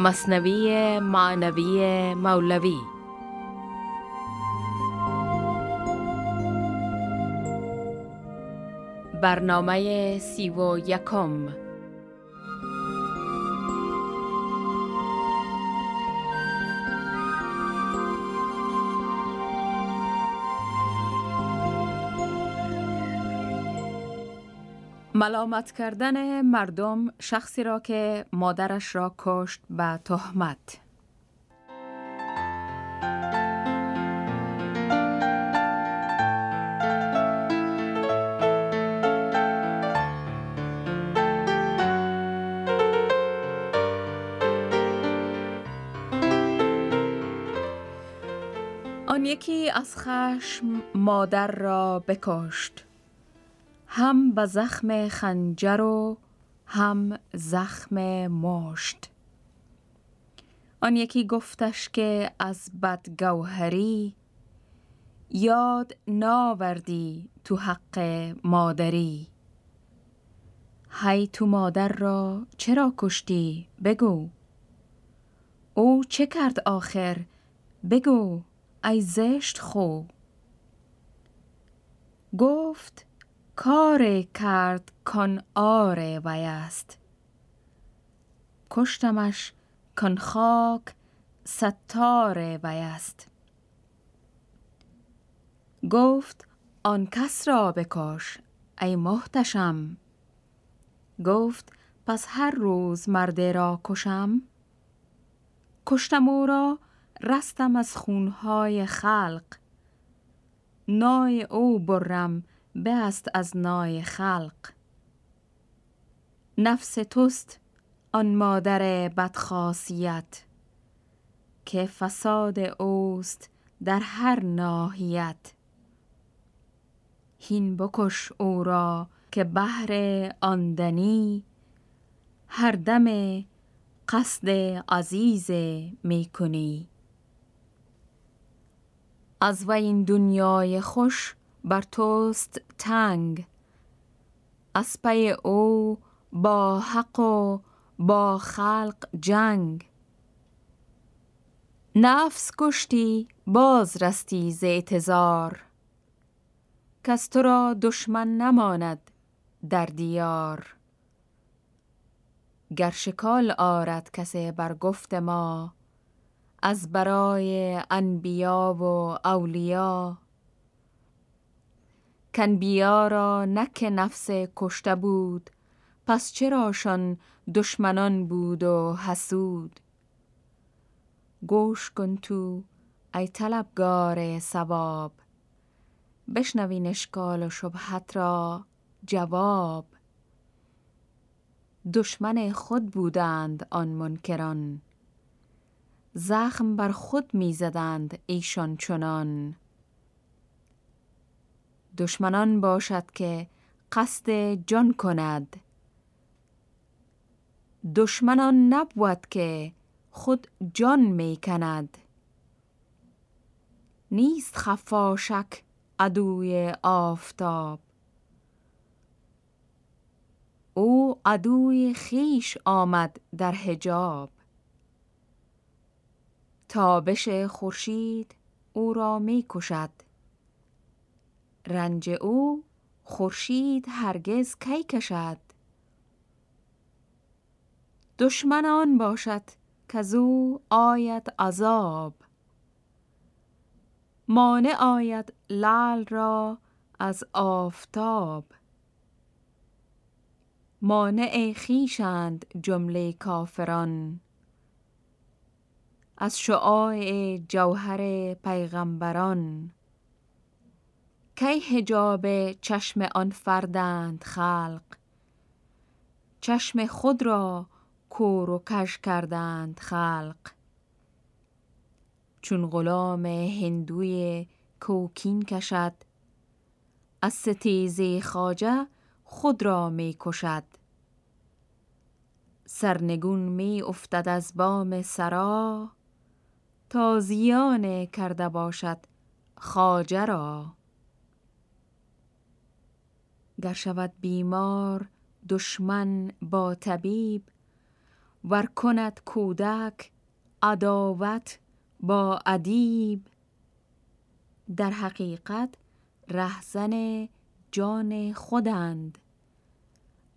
مصنوی معنوی مولوی. برنامه سی و یکم. ملامت کردن مردم شخصی را که مادرش را کشت به تهمت. آن یکی از خشم مادر را بکشت. هم به زخم خنجر و هم زخم مشت. آن یکی گفتش که از بدگوهری یاد ناوردی تو حق مادری. هی تو مادر را چرا کشتی؟ بگو. او چه کرد آخر؟ بگو ای زشت خو. گفت کار کرد کن آر وی است. کشتمش کن خاک ستار وی است. گفت آن کس را بکش ای محتشم. گفت پس هر روز مرده را کشم؟ کشتم او را رستم از خونهای خلق. نای او برم است از نای خلق. نفس توست آن مادر بدخاصیت که فساد اوست در هر ناحیت. هین بکش او را که بهر آندنی هر دم قصد عزیز می کنی از و این دنیای خوش بر توست تنگ. از پی او با حق و با خلق جنگ. نفس کشتی باز رستی ز اعتزار کس تو را دشمن نماند در دیار. گر شکال آرد کسی بر گفت ما از برای انبیا و اولیا. کنبیا را نک نفس کشته بود پس چراشان دشمنان بود و حسود. گوش کن تو ای طلبگار ثواب بشنوین اشکال و شبهت را جواب. دشمن خود بودند آن منکران زخم بر خود می‌زدند ایشان چنان. دشمنان باشد که قصد جان کند. دشمنان نبود که خود جان می کند نیست خفاشک عدوی آفتاب. او عدوی خیش آمد در حجاب. تابش خورشید او را می کشد رنج او خورشید هرگز کی کشد؟ دشمن آن باشد کزو آید عذاب. مانع آید لعل را از آفتاب. مانع خیشند جمله کافران. از شعاع جوهر پیغمبران. کی حجاب چشم آن فردند خلق؟ چشم خود را کور و کش کردند خلق. چون غلام هندوی کوکین کشد از ستیزه خاجه خود را می کشد. سرنگون می افتد از بام سرا تا زیان کرده باشد خاجه را. گر شود بیمار دشمن با طبیب ور کند کودک عداوت با ادیب. در حقیقت رهزن جان خودند.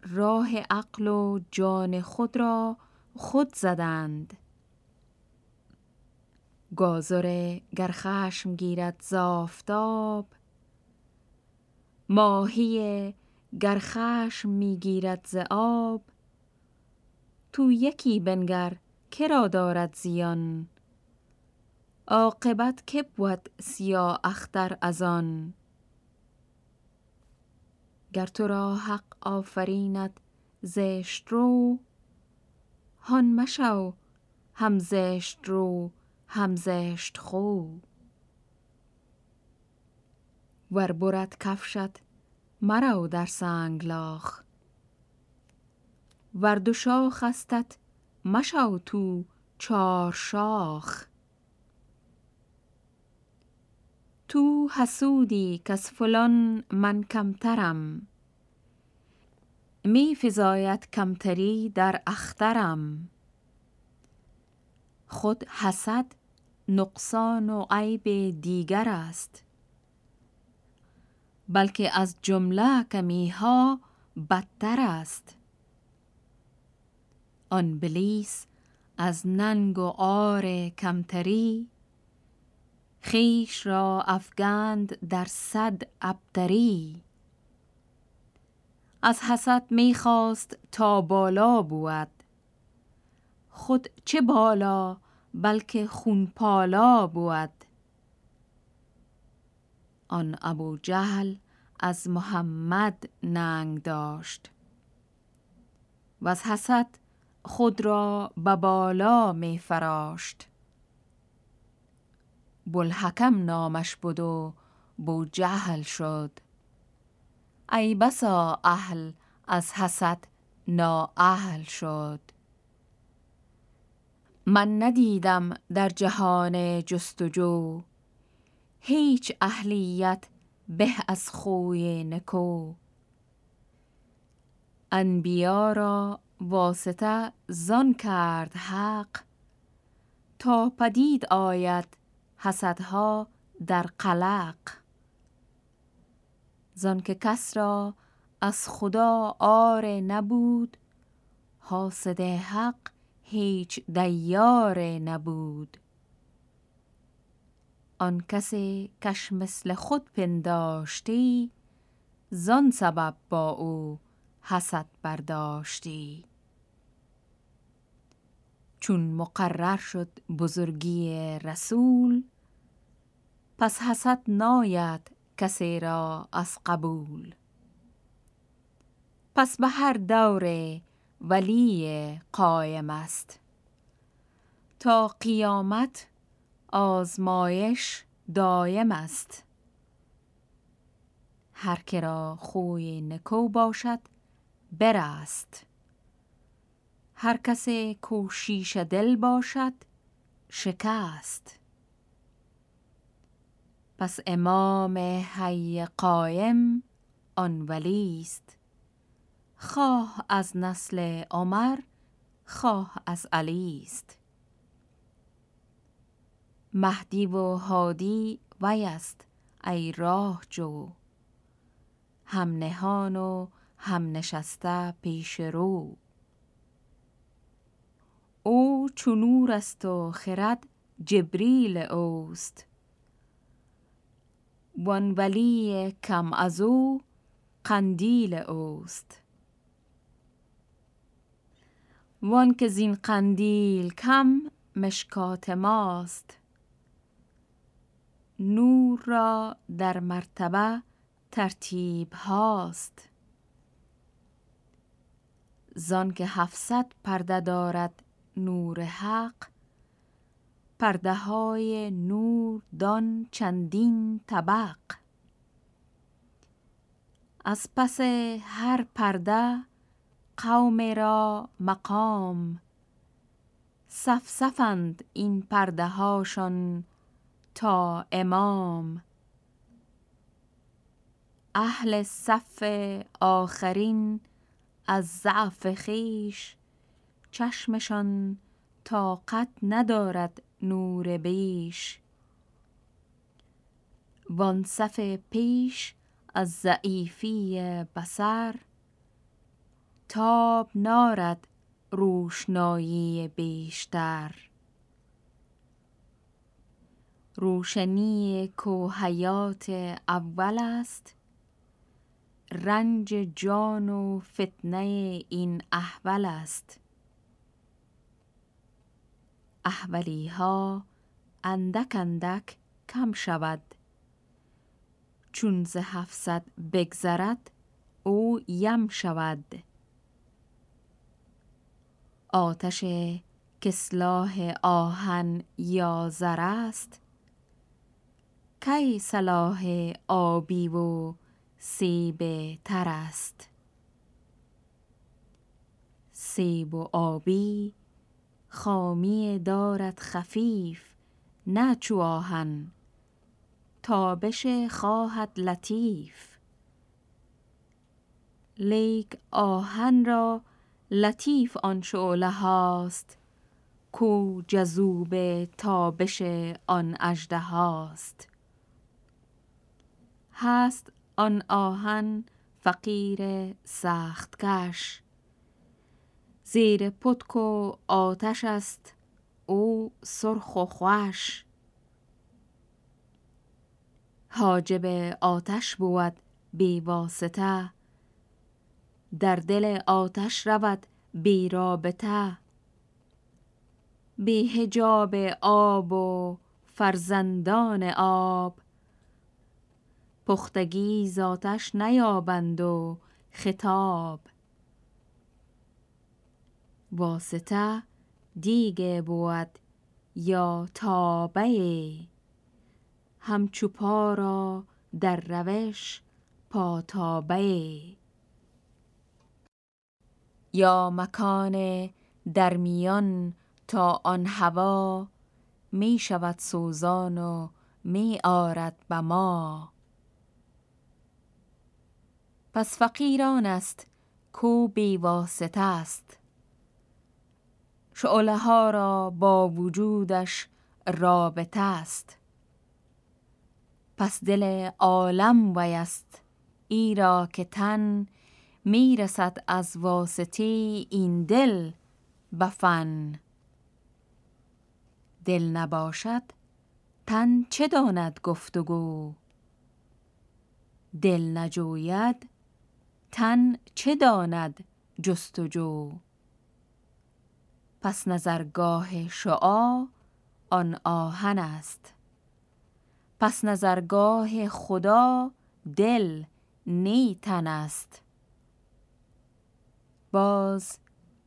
راه عقل و جان خود را خود زدند. گازره گر خشم گیرد زافتاب ماهی گر خشم می‌گیرد ز آب تو یکی بنگر کرا دارد زیان. عاقبت که بود سیاه اختر از آن گر تو را حق آفریند زشت رو هان مشو هم زشت رو هم زشت خو. ور برد کفشت مرو در سنگلاخ ور دو شاخ استت مشو تو چار شاخ. تو حسودی کز فلان من کمترم. می فزاید کمتری در اخترم. خود حسد نقصان و عیب دیگر است. بلکه از جمله کمی ها بدتر است. آن بلیس از ننگ و آر کمتری خیش را افگند در صد ابتری. از حسد می‌خواست تا بالا بود. خود چه بالا بلکه خون پالا بود. آن ابو جهل از محمد ننگ داشت. و از حسد خود را به بالا می فراشت. بلحکم نامش بود و بو جهل شد. ای بسا اهل از حسد نااهل شد. من ندیدم در جهان جستجو هیچ اهلیت به از خوی نکو. انبیا را واسطه زان کرد حق تا پدید آید حسدها در قلق. زان که کس را از خدا آر نبود حاسد حق هیچ دیار نبود. آن کسی کش مثل خود پنداشتی زان سبب با او حسد برداشتی. چون مقرر شد بزرگی رسول پس حسد ناید کسی را از قبول. پس به هر دور ولی قایم است. تا قیامت آزمایش دایم است. هر که را خوی نکو باشد برست هر کسی کو شیش دل باشد شکست. پس امام حی قایم آن ولیست خواه از نسل عمر خواه از علی است. مهدی و هادی وی است ای راه جو. هم نهان و هم نشسته پیش رو. او چونور است و خرد جبریل اوست. وان ولی کم از او قندیل اوست. وان که زین قندیل کم مشکات ماست. نور را در مرتبه ترتیب هاست. زان که هفتصد پرده دارد نور حق پرده های نور دان چندین طبق. از پس هر پرده قوم را مقام. صف صفند این پرده هاشان تا امام. اهل صف آخرین از ضعف خیش چشمشان طاقت ندارد نور بیش. وان صف پیش از ضعیفی بسر تاب نارد روشنایی بیشتر. روشنی کو حیات اول است. رنج جان و فتنه این احول است. احولی ها اندک اندک کم شود. چون ز هفصد بگذرد او یم شود. آتش کسلاح آهن یا زر است. کی صلاح آبی و سیب تر است؟ سیب و آبی خامی دارد خفیف نه چو آهن. تابش خواهد لطیف. لیک آهن را لطیف آن شعله هاست کو جذوب تابش آن اژده هاست. هست آن آهن فقیر سخت کش زیر پتک و آتش است او سرخ و خوش. حاجب آتش بود بی واسطه. در دل آتش رود بی رابطه. بی حجاب آب و فرزندان آب پختگی ذاتش نیابند و خطاب. واسطه دیگه بود یا تابه. همچو پا را در روش پاتابه. یا مکان در میان تا آن هوا می شود سوزان و می آرد به ما پس فقیران است کو بی واسطه است. شعله ها را با وجودش رابطه است. پس دل عالم ویست ایرا که تن می‌رسد از واسطه این دل بفن دل نباشد تن چه داند گفتگو؟ دل نجوید تن چه داند جستجو؟ پس نظرگاه شعا آن آهن است. پس نظرگاه خدا دل نی تن است. باز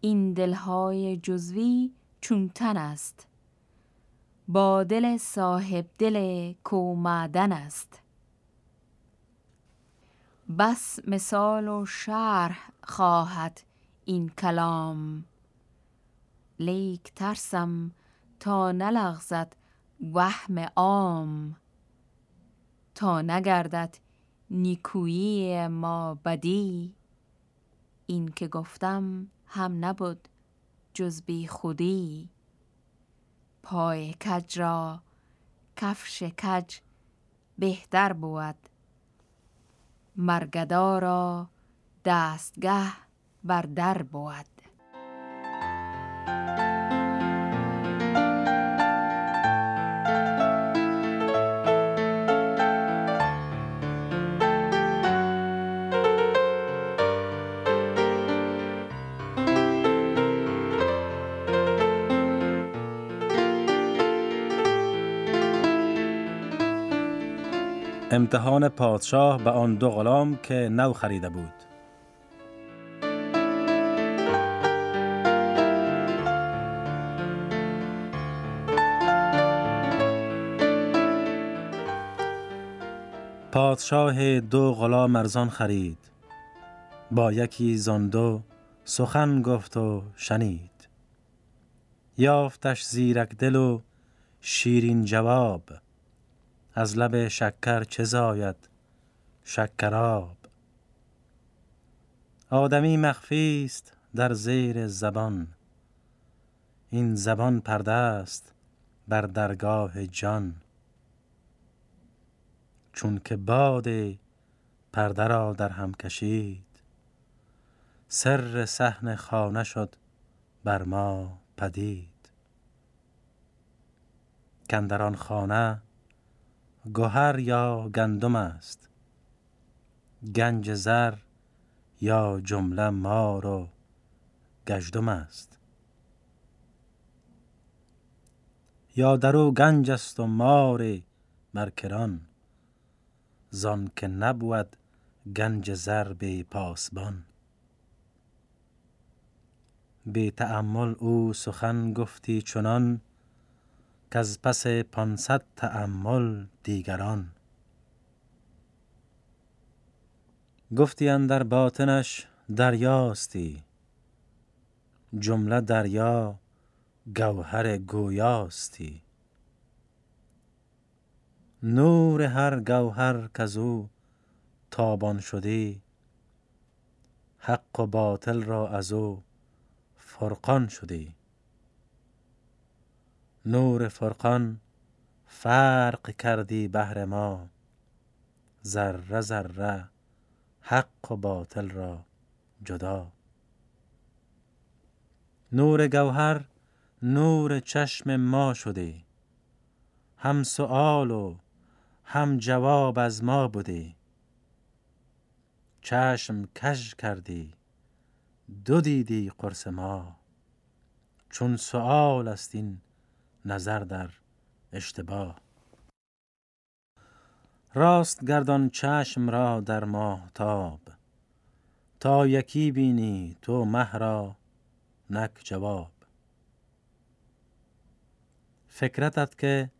این دلهای جزوی چون تن است. با دل صاحب دل کو معدن است. بس مثال و شرح خواهد این کلام. لیک ترسم تا نلغزد وهم عام. تا نگردد نیکویی ما بدی. این که گفتم هم نبود جز بی خودی. پای کج را کفش کج بهتر بود مرگدا را دستگه بر در بود. امتحان پادشاه به آن دو غلام که نو خریده بود. پادشاه دو غلام ارزان خرید. با یکی زندو سخن گفت و شنید. یافتش زیرک دل و شیرین جواب. از لب شکر چه زاید؟ شکراب آدمی مخفی است در زیر زبان. این زبان پرده است بر درگاه جان. چون که باد پرده را در هم کشید سر صحن خانه شد بر ما پدید. کندران خانه گوهر یا گندم است؟ گنج زر یا جمله مار و گژدم است؟ یا در او گنج است و مار مرکران زان که نبود گنج زر به پاسبان. بی تأمل او سخن گفتی چنان از پس پانصد تأمل دیگران. گفتی در باطنش دریاستی جمله دریا گوهر گویاستی. نور هر گوهر کزو تابان شدی حق و باطل را از او فرقان شدی. نور فرقان فرق کردی بهر ما. ذره ذره حق و باطل را جدا. نور گوهر نور چشم ما شدی هم سؤال و هم جواب از ما بودی چشم کژ کردی دو دیدی قرص ما. چون سؤال است این نظر در اشتباه. راست گردان چشم را در تاب تا یکی بینی تو مه را نک جواب. فکرتت که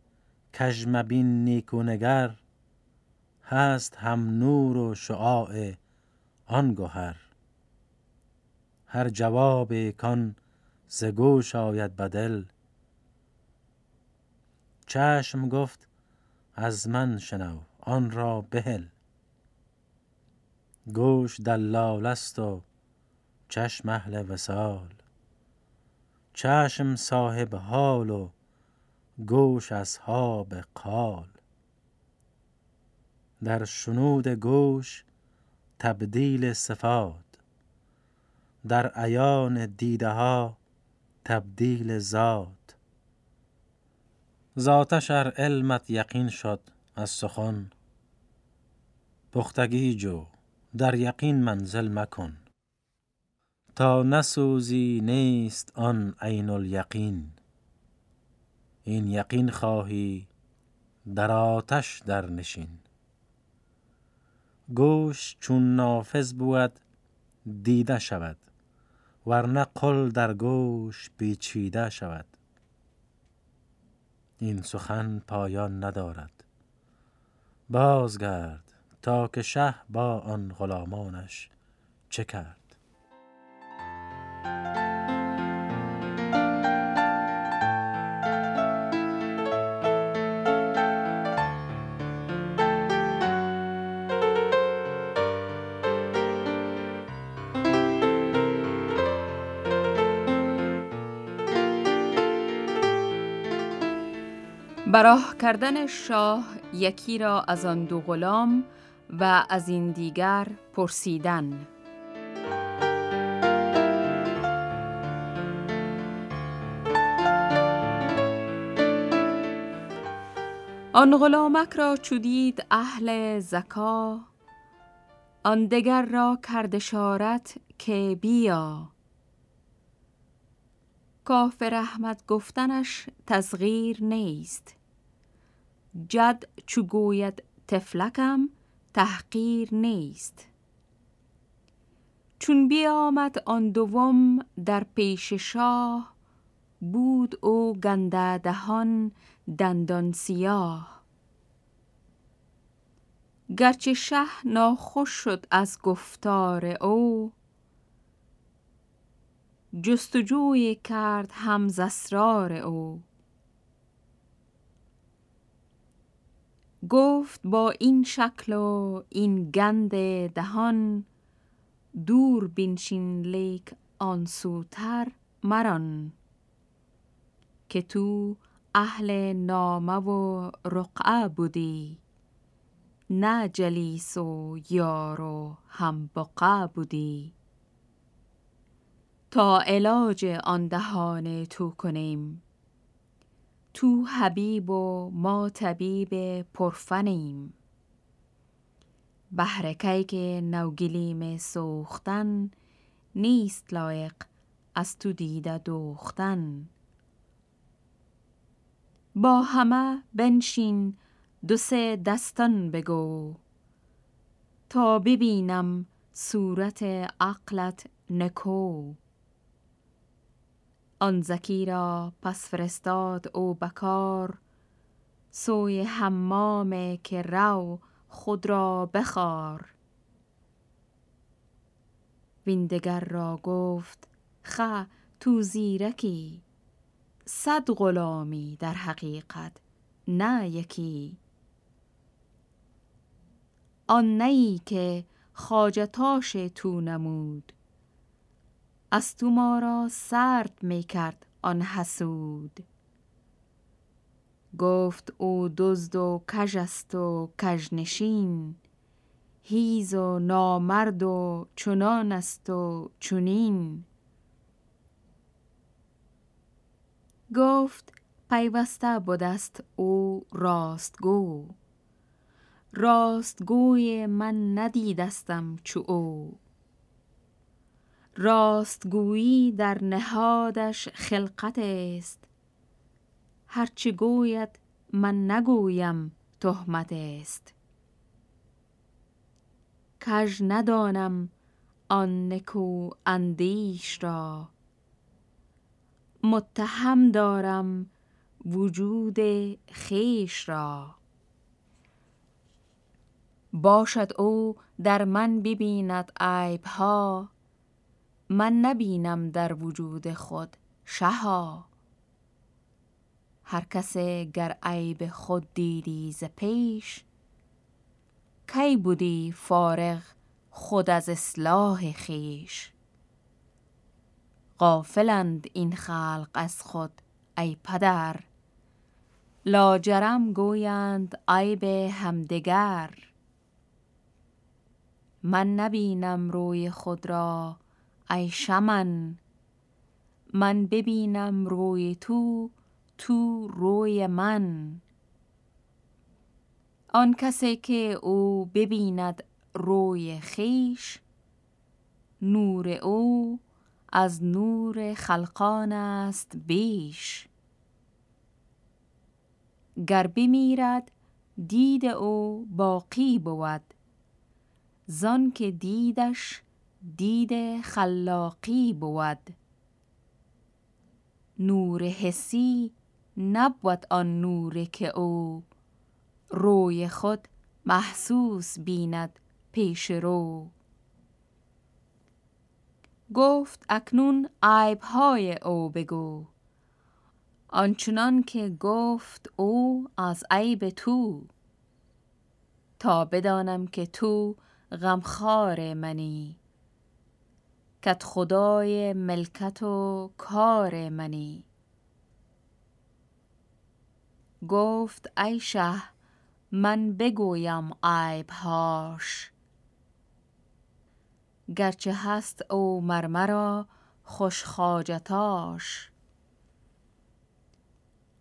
کژمبین نیکونگر هست هم نور و شعاع آن گهر هر جواب کان ز گوش آید بدل چشم گفت از من شنو آن را بهل. گوش دلال است و چشم اهل وصال. چشم صاحب حال و گوش اصحاب قال. در شنود گوش تبدیل صفات. در عیان دیده ها تبدیل ذات. ذاتش ار علمت یقین شد از سخن. پختگی جو در یقین منزل مکن. تا نسوزی نیست آن عین الیقین. این یقین خواهی در آتش در نشین. گوش چون نافذ بود دیده شود ورنه قل در گوش پیچیده شود. این سخن پایان ندارد. بازگرد تا که شه با آن غلامانش چه کرد؟ براه کردن شاه یکی را از آن دو غلام و از این دیگر پرسیدن. آن غلامک را چودید اهل زکا آن دگر را کرد اشارت که بیا. کافر رحمت گفتنش تصغیر نیست. جد چو گوید تفلکم تحقیر نیست. چون بیامد آن دوم در پیش شاه بود او گنده دهان دندان سیاه. گرچه شه ناخوش شد از گفتار او جستجوی کرد هم زسرار او. گفت با این شکل و این گند دهان دور بینشین لیک آن سوتر مران که تو اهل نامه و رقعه بودی نه جلیس و یار و هم بقعه بودی. تا علاج آن دهان تو کنیم. تو حبیب و ما طبیب پرفنیم. بهر که نوگلیم سوختن نیست لایق از تو دیده دوختن. با همه بنشین دو سه دستان بگو تا ببینم صورت عقلت نکو. آن زکی را پس فرستاد او بکار سوی حمام که رو خود را بخار. ویندگر را گفت خه تو زیرکی. صد غلامی در حقیقت نه یکی. آن نی که خاجتاش تو نمود. از تو ما را سرد می کرد آن حسود. گفت او دزد و کژ است و کژنشین هیز و نامرد و چنان است و چنین. گفت پیوسته بودست او راستگو. راستگوی من ندیدستم چو او. راستگویی در نهادش خلقت است. هرچه گوید من نگویم تهمت است. کژ ندانم آن نکو اندیش را. متهم دارم وجود خیش را. باشد او در من ببیند عیبها من نبینم در وجود خود شها. هر کس گر عیب خود دیدی ز پیش کی بودی فارغ خود از اصلاح خیش غافلند این خلق از خود ای پدر. لاجرم گویند عیب همدگر. من نبینم روی خود را ای شمن من ببینم روی تو تو روی من. آن کسی که او ببیند روی خیش نور او از نور خلقان است بیش. گر بمیرد دید او باقی بود. زان که دیدش دید خلاقی بود. نور حسی نبود آن نور که او روی خود محسوس بیند پیش رو. گفت اکنون عیبهای او بگو. آنچنان که گفت او از عیب تو. تا بدانم که تو غمخوار منی. کت خدای ملکت و کار منی. گفت ای شه من بگویم عیبهاش گرچه هست او مرمرا خوش خاجتاش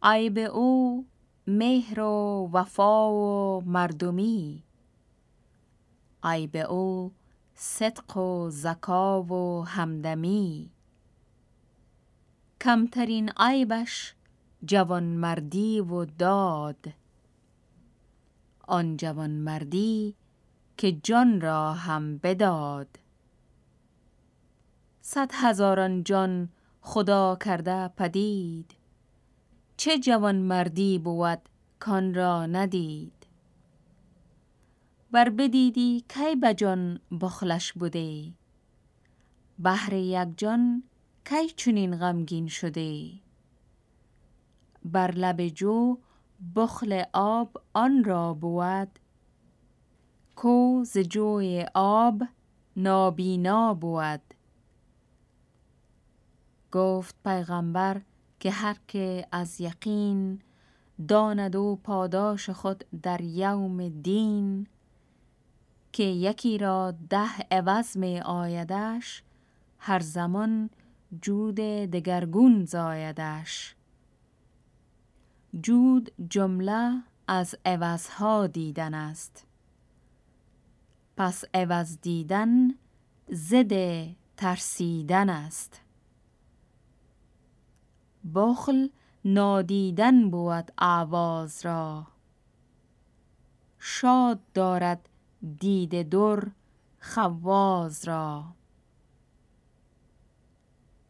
عیب او مهر و وفا و مردمی. عیب او صدق و زکا و همدمی. کمترین عیبش جوانمردی و داد. آن جوانمردی که جان را هم بداد. صد هزاران جان خدا کرده پدید. چه جوانمردی بود کان را ندید. ور بدیدی کی بجان بخلش بوده؟ بهر یک جان کی چنین غمگین شده؟ بر لب جو بخل آب آن را بود کو ز جوی آب نابینا بود. گفت پیغمبر که هر که از یقین داند و پاداش خود در یوم دین که یکی را ده عوض می آیدش هر زمان جود دگرگون زایدش جود جمله از عوضها دیدن است. پس عوض دیدن زد ترسیدن است. بخل نادیدن بود آواز را. شاد دارد دید در خواز را.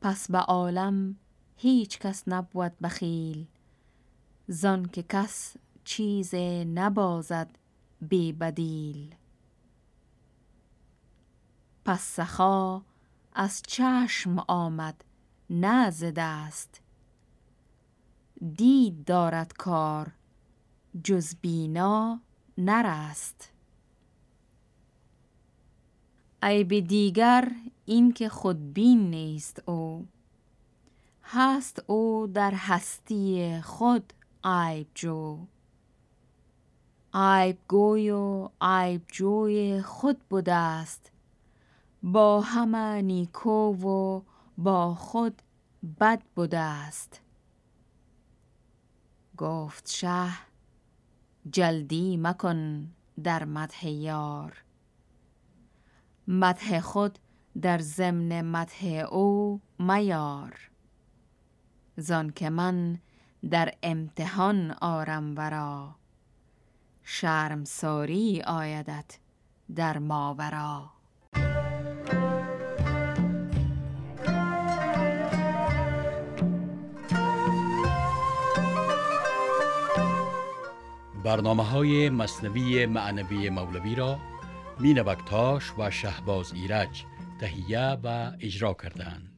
پس به عالم هیچ کس نبود بخیل زان که کس چیز نبازد بی بدیل. پس سخا از چشم آمد نه ز دست. دید دارد کار جز بینا نرست. عیب دیگر این که خودبین نیست او. هست او در هستی خود عیب جو. عیب گوی و عیب جوی خود بوده است. با همه نیکو و با خود بد بوده است. گفت شه جلدی مکن در مدح یار. مدح خود در ضمن مدح او میار. زان که من در امتحان آرم ورا شرم ساری آیدت در ماورا. برنامه های مصنوی معنوی مولوی را مینوکتاش و شهباز ایرج تهیه و اجرا کردند.